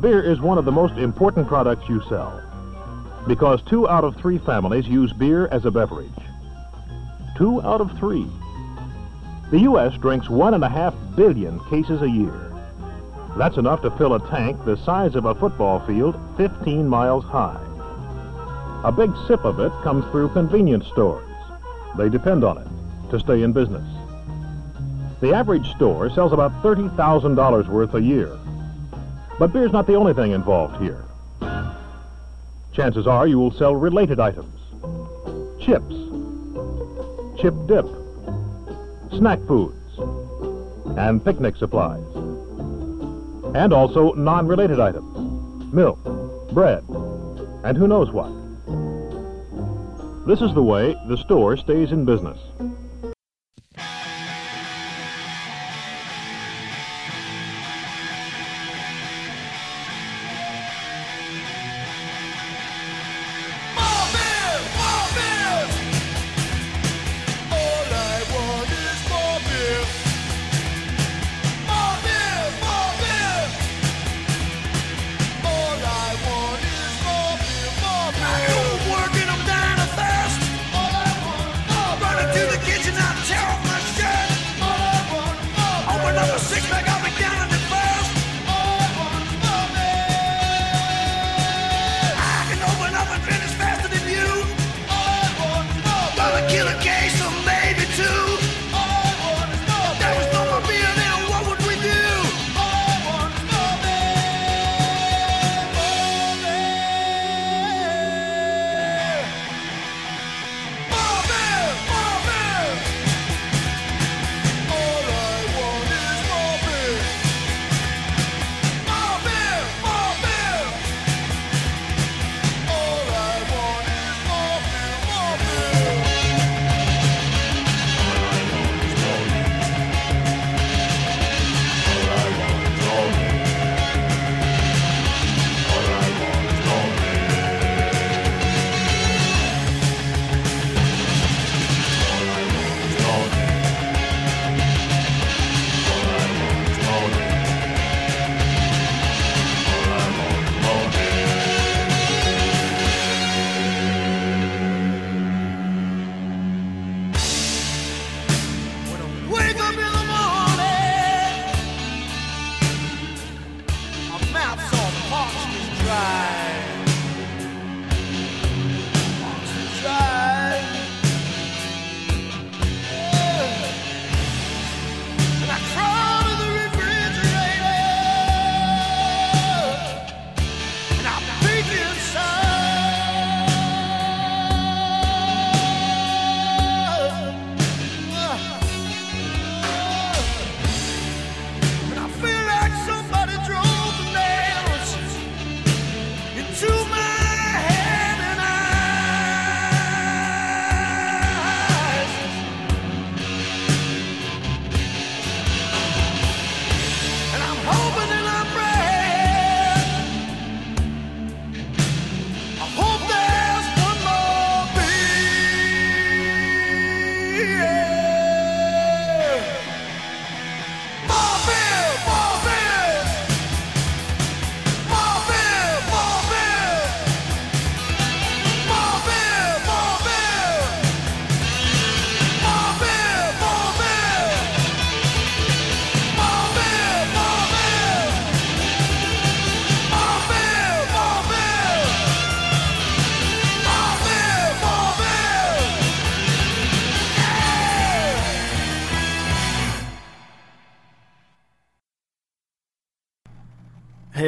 Beer is one of the most important products you sell because two out of three families use beer as a beverage. Two out of three. The U.S. drinks one and a half billion cases a year. That's enough to fill a tank the size of a football field 15 miles high. A big sip of it comes through convenience stores. They depend on it to stay in business. The average store sells about $30,000 worth a year. But beer's not the only thing involved here. Chances are you will sell related items. Chips, chip dip, snack foods, and picnic supplies. And also non-related items, milk, bread, and who knows what. This is the way the store stays in business.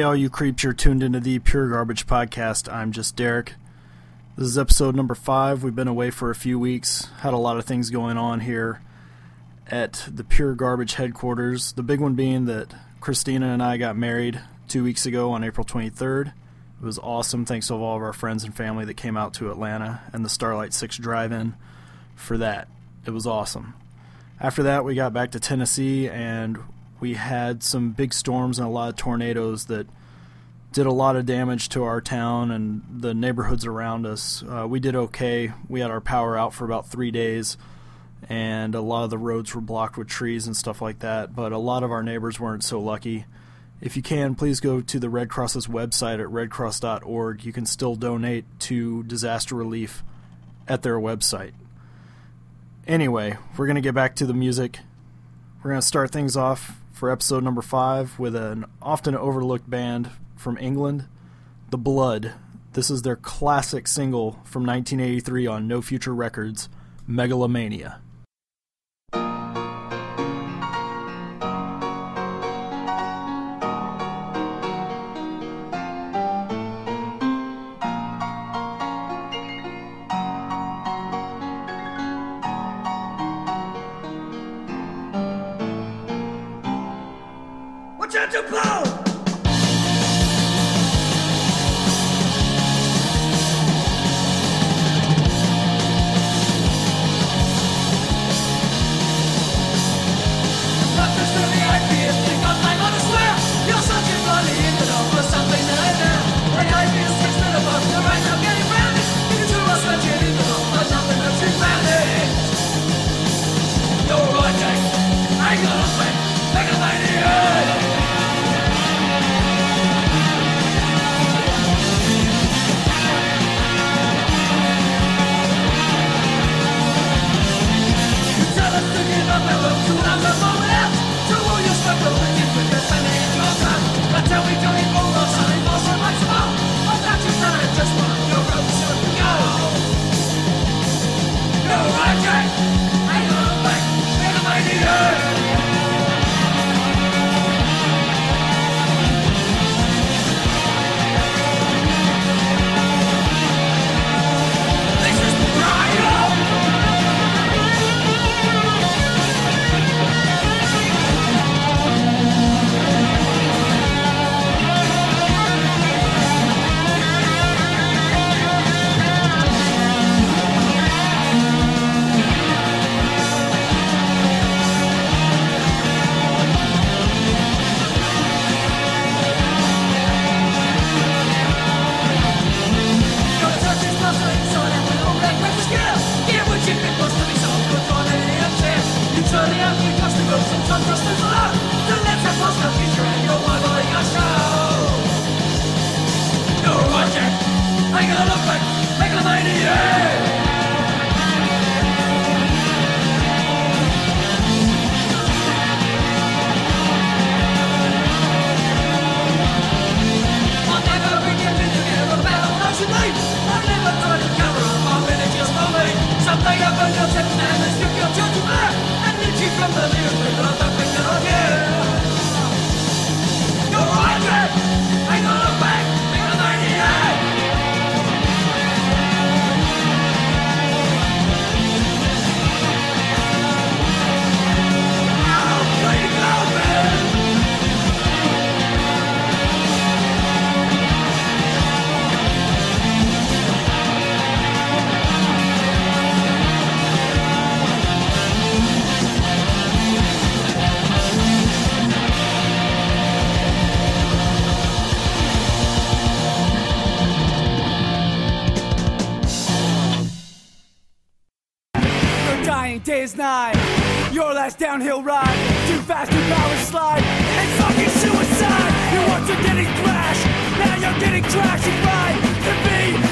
All you creeps, you're tuned into the Pure Garbage Podcast. I'm just Derek. This is episode number five. We've been away for a few weeks, had a lot of things going on here at the Pure Garbage headquarters. The big one being that Christina and I got married two weeks ago on April 23rd. It was awesome. Thanks to all of our friends and family that came out to Atlanta and the Starlight 6 drive in for that. It was awesome. After that, we got back to Tennessee and we had some big storms and a lot of tornadoes that did a lot of damage to our town and the neighborhoods around us. Uh, we did okay. We had our power out for about three days, and a lot of the roads were blocked with trees and stuff like that. But a lot of our neighbors weren't so lucky, If you can, please go to the Red Cross's website at redcross.org. You can still donate to disaster relief at their website. Anyway, we're going to get back to the music. We're going to start things off for episode number five with an often overlooked band from England, The Blood. This is their classic single from 1983 on No Future Records, Megalomania. Last downhill ride. Too fast to power slide. It's fucking suicide. Your words are getting thrashed. Now you're getting trashed and fried. To be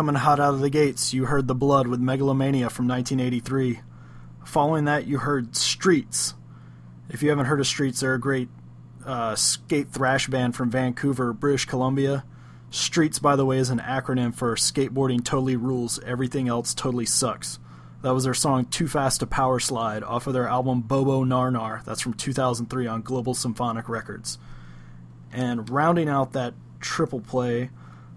coming hot out of the gates, you heard The Blood with Megalomania from 1983. Following that, you heard Streets. If you haven't heard of Streets, they're a great uh, skate thrash band from Vancouver, British Columbia. Streets, by the way, is an acronym for Skateboarding Totally Rules, Everything Else Totally Sucks. That was their song Too Fast to Power Slide off of their album Bobo Narnar. That's from 2003 on Global Symphonic Records. And rounding out that triple play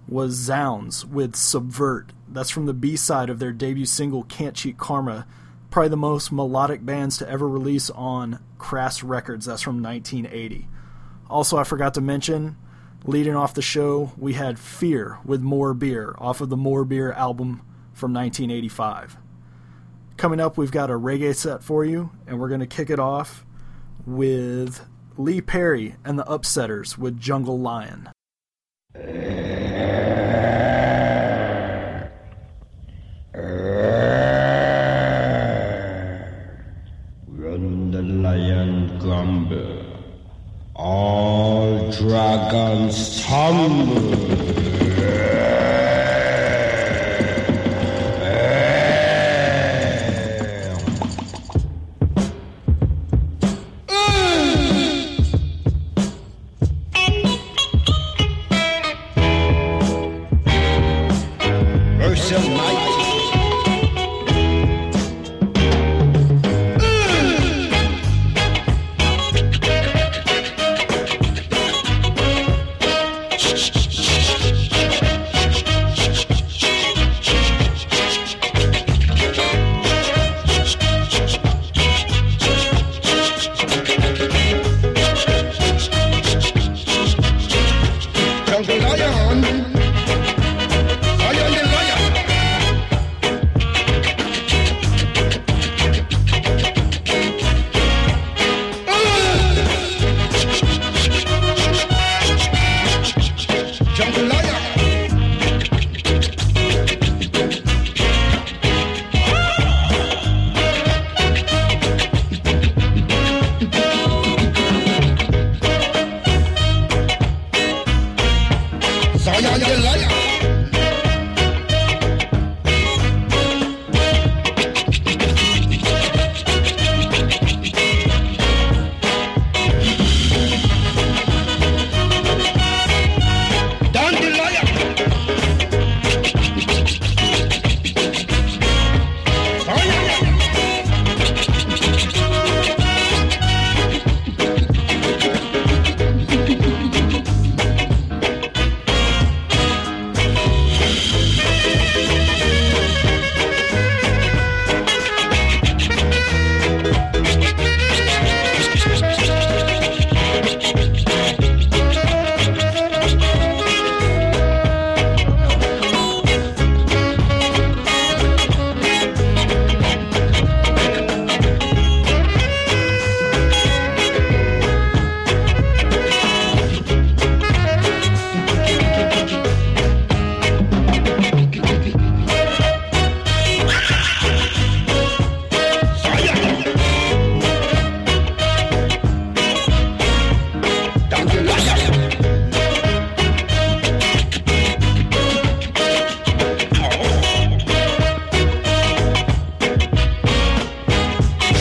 was Zounds with Subvert. That's from the B side of their debut single Can't Cheat Karma. Probably the most melodic bands to ever release on Crass Records. That's from 1980. Also, I forgot to mention, leading off the show, we had Fear with More Beer off of the More Beer album from 1985. Coming up, we've got a reggae set for you, and we're going to kick it off with Lee Perry and the Upsetters with Jungle Lion. Run the lion grumble. All dragons tumble.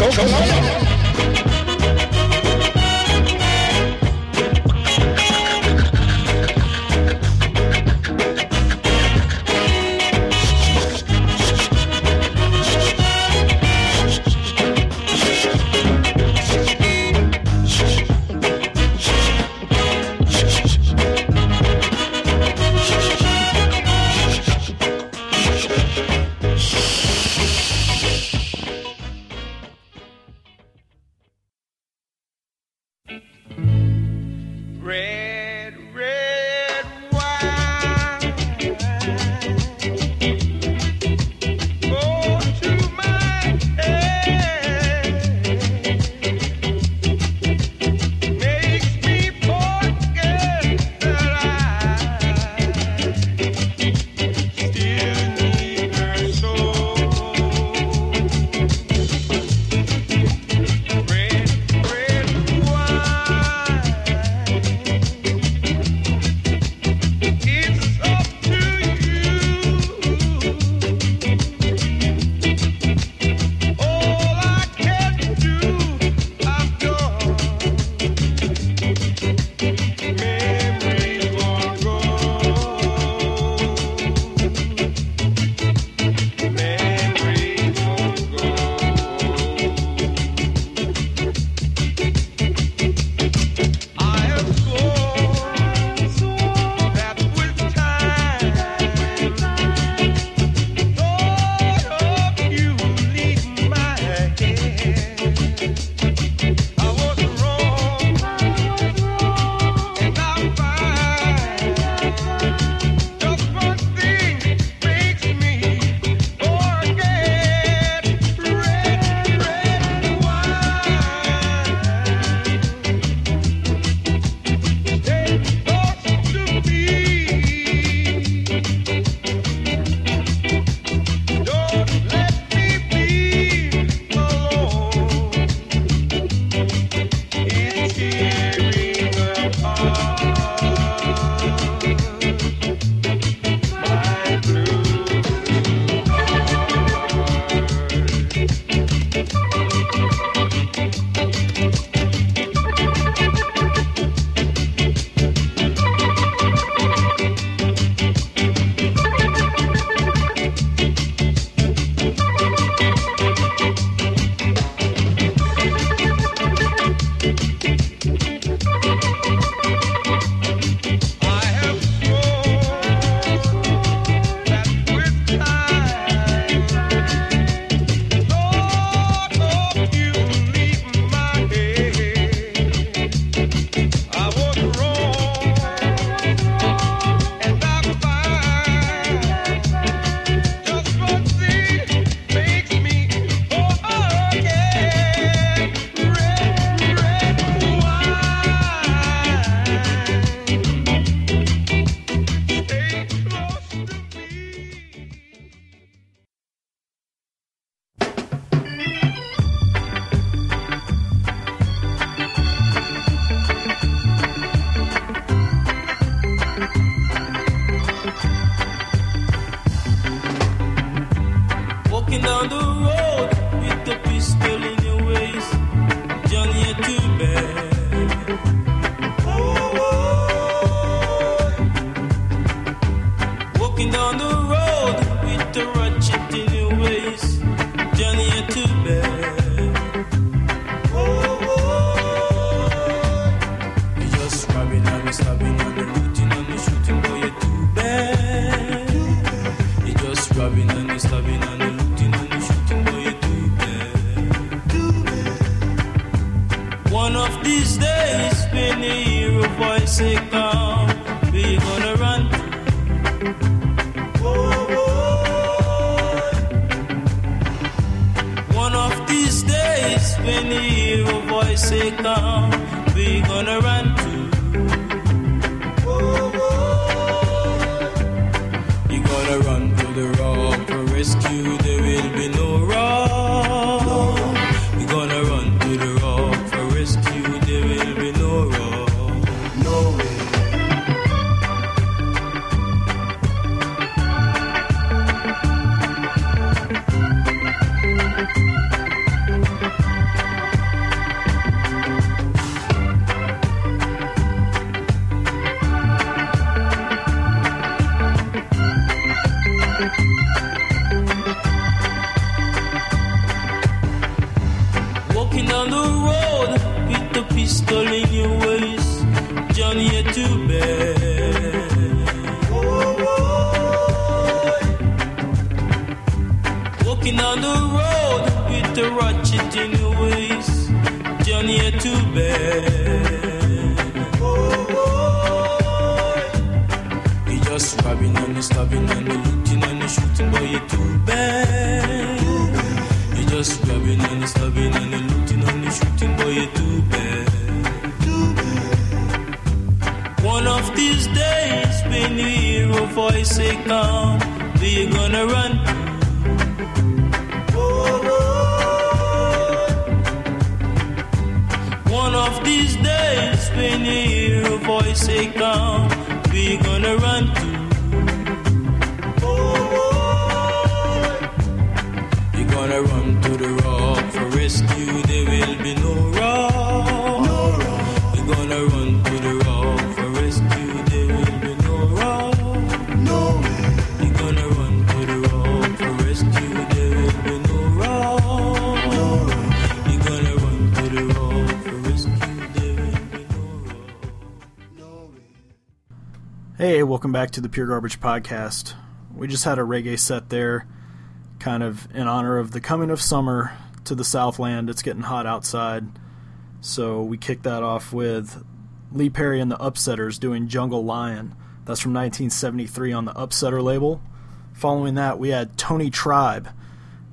走走走走走 to the Pure Garbage Podcast. We just had a reggae set there, kind of in honor of the coming of summer to the Southland. It's getting hot outside. So we kicked that off with Lee Perry and the Upsetters doing Jungle Lion. That's from 1973 on the Upsetter label. Following that, we had Tony Tribe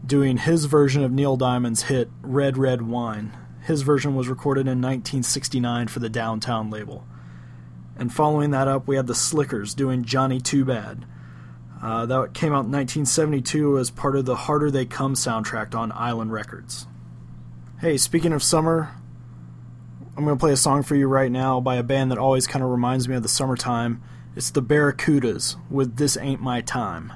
doing his version of Neil Diamond's hit Red Red Wine. His version was recorded in 1969 for the Downtown label. And following that up, we had the Slickers doing Johnny Too Bad. Uh, that came out in 1972 as part of the Harder They Come soundtrack on Island Records. Hey, speaking of summer, I'm going to play a song for you right now by a band that always kind of reminds me of the summertime. It's the Barracudas with This Ain't My Time.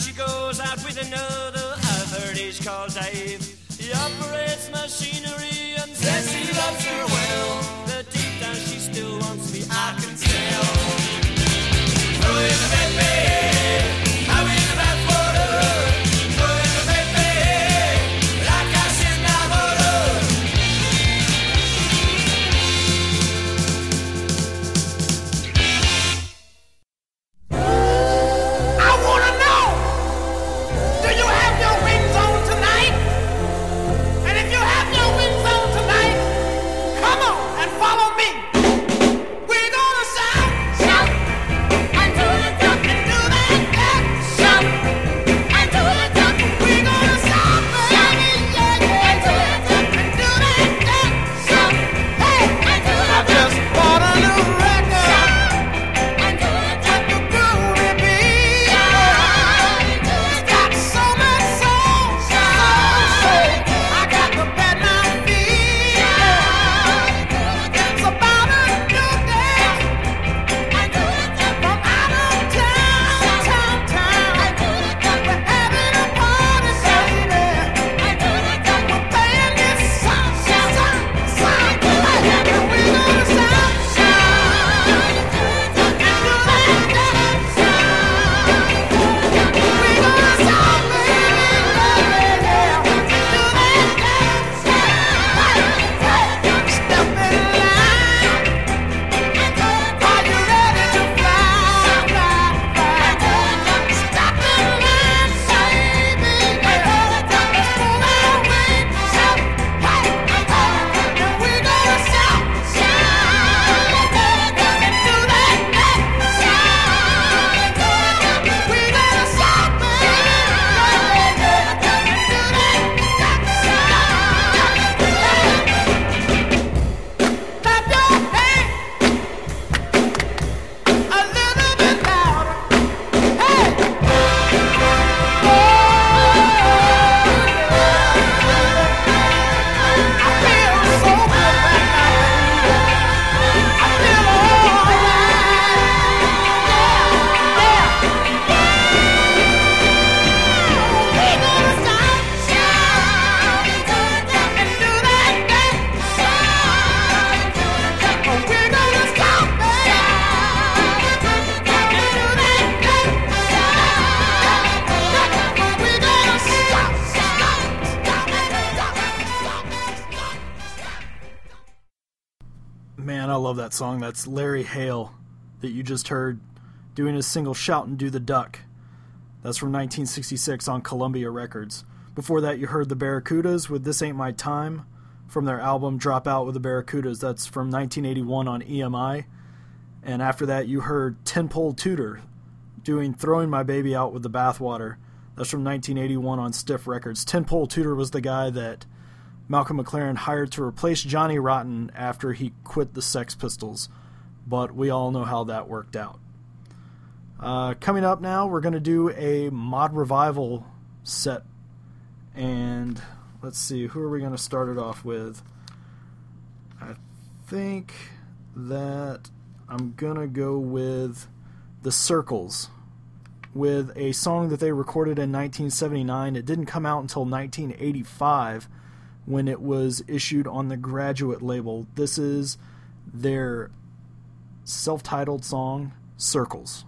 She goes out with another. I've heard he's called Dave. He operates machinery and says he loves her well. That you just heard doing his single Shout and Do the Duck. That's from 1966 on Columbia Records. Before that, you heard the Barracudas with This Ain't My Time from their album Drop Out with the Barracudas. That's from 1981 on EMI. And after that, you heard Ten Tudor doing Throwing My Baby Out with the Bathwater. That's from 1981 on Stiff Records. Ten Tudor was the guy that Malcolm McLaren hired to replace Johnny Rotten after he quit the Sex Pistols, but we all know how that worked out. Uh, coming up now, we're going to do a mod revival set, and let's see, who are we going to start it off with? I think that I'm going to go with The Circles with a song that they recorded in 1979. It didn't come out until 1985 when it was issued on the Graduate label. This is their self titled song, Circles.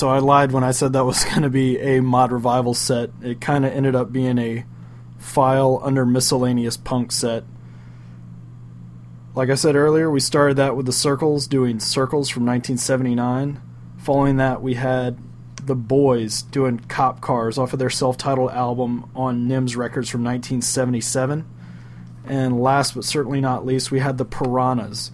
so I lied when I said that was going to be a mod revival set. It kind of ended up being a file under miscellaneous punk set. Like I said earlier, we started that with the circles, doing circles from 1979. Following that, we had the boys doing cop cars off of their self-titled album on NEMS Records from 1977. And last but certainly not least, we had the Piranhas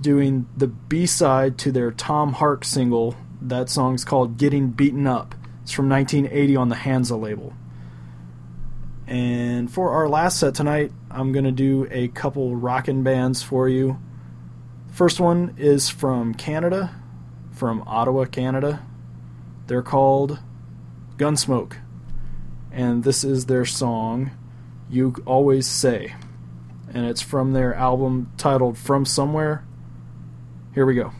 doing the B-side to their Tom Hark single that song's called Getting Beaten Up. It's from 1980 on the Hansa label. And for our last set tonight, I'm going to do a couple rockin' bands for you. First one is from Canada, from Ottawa, Canada. They're called Gunsmoke. And this is their song, You Always Say. And it's from their album titled From Somewhere. Here we go.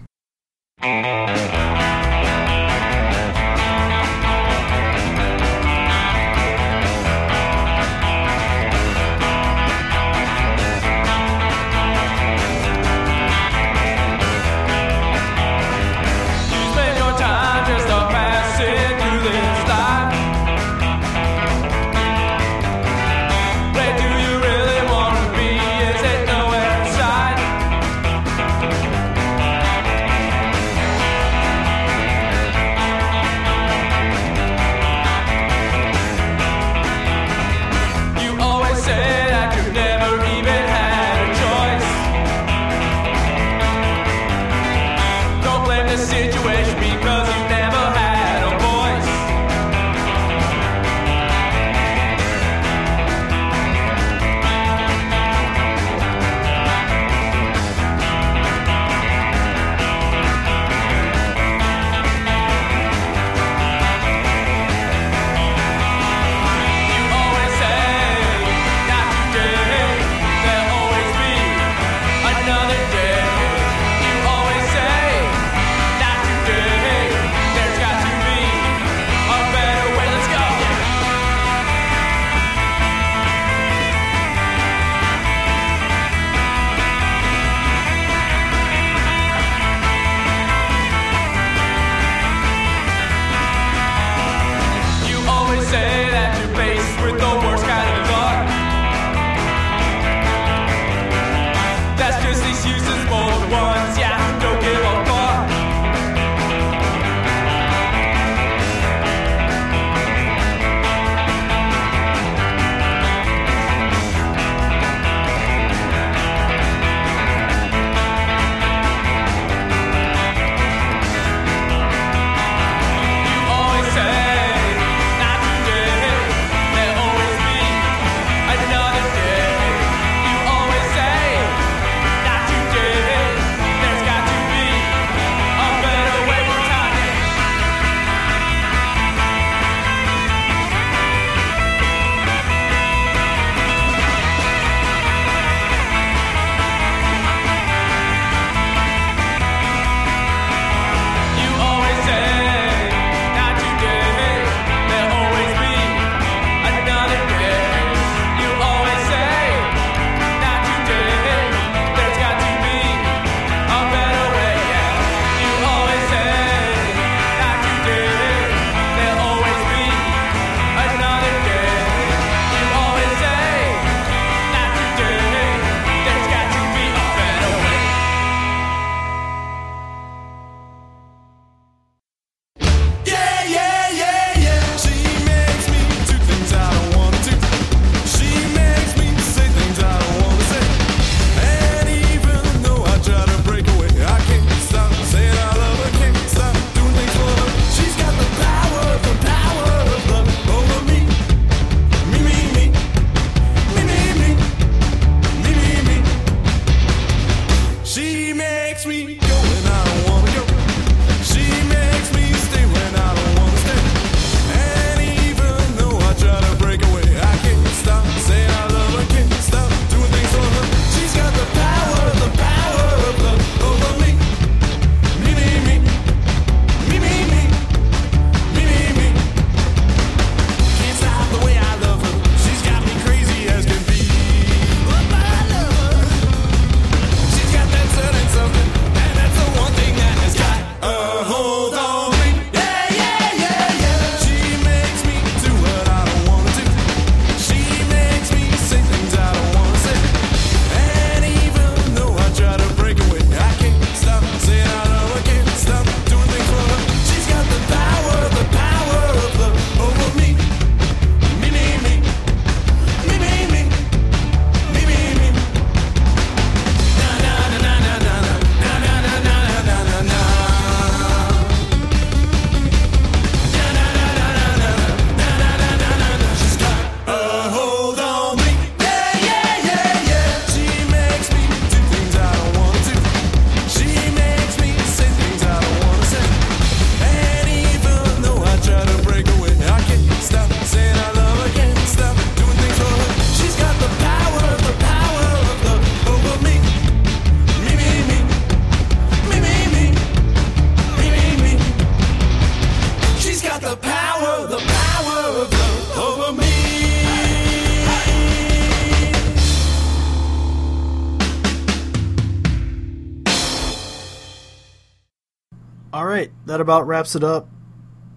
About wraps it up.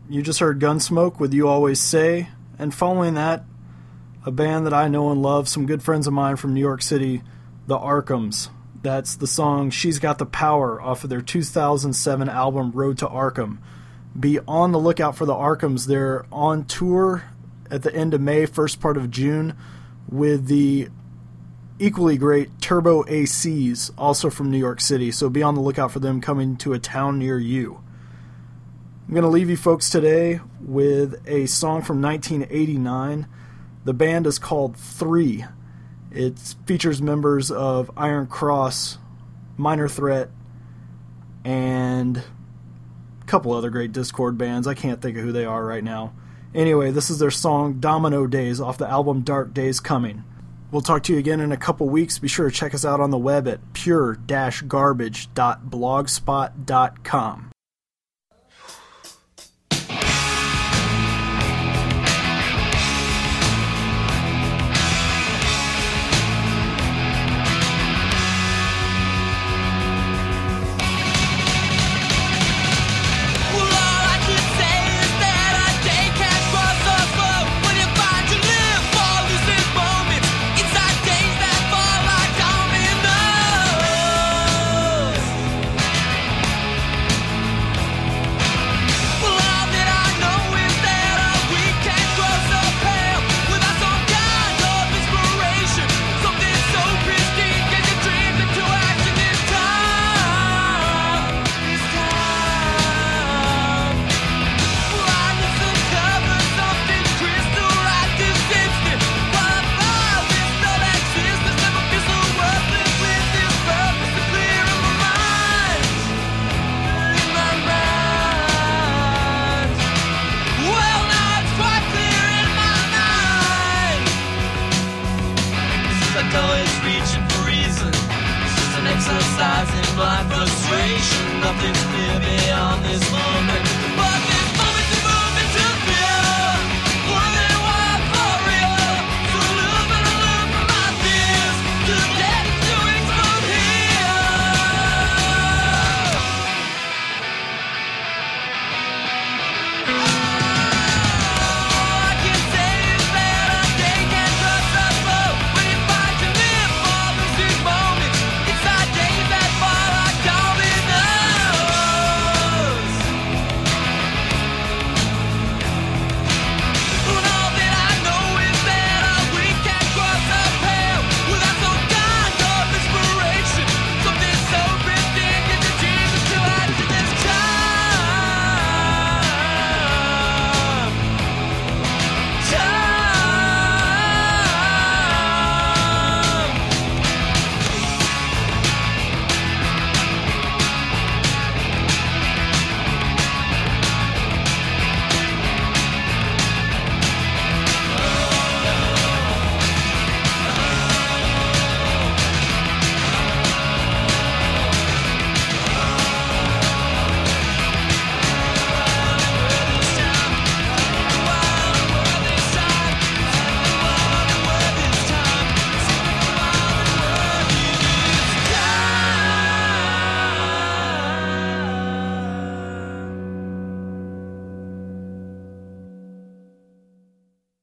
You just heard Gunsmoke with You Always Say, and following that, a band that I know and love, some good friends of mine from New York City, the Arkhams. That's the song She's Got the Power off of their 2007 album Road to Arkham. Be on the lookout for the Arkhams. They're on tour at the end of May, first part of June, with the equally great Turbo ACs, also from New York City. So be on the lookout for them coming to a town near you. I'm going to leave you folks today with a song from 1989. The band is called Three. It features members of Iron Cross, Minor Threat, and a couple other great Dischord bands. I can't think of who they are right now. Anyway, this is their song Domino Days off the album Dark Days Coming. We'll talk to you again in a couple weeks. Be sure to check us out on the web at pure-garbage.blogspot.com. my frustration. Nothing's clear beyond this moment.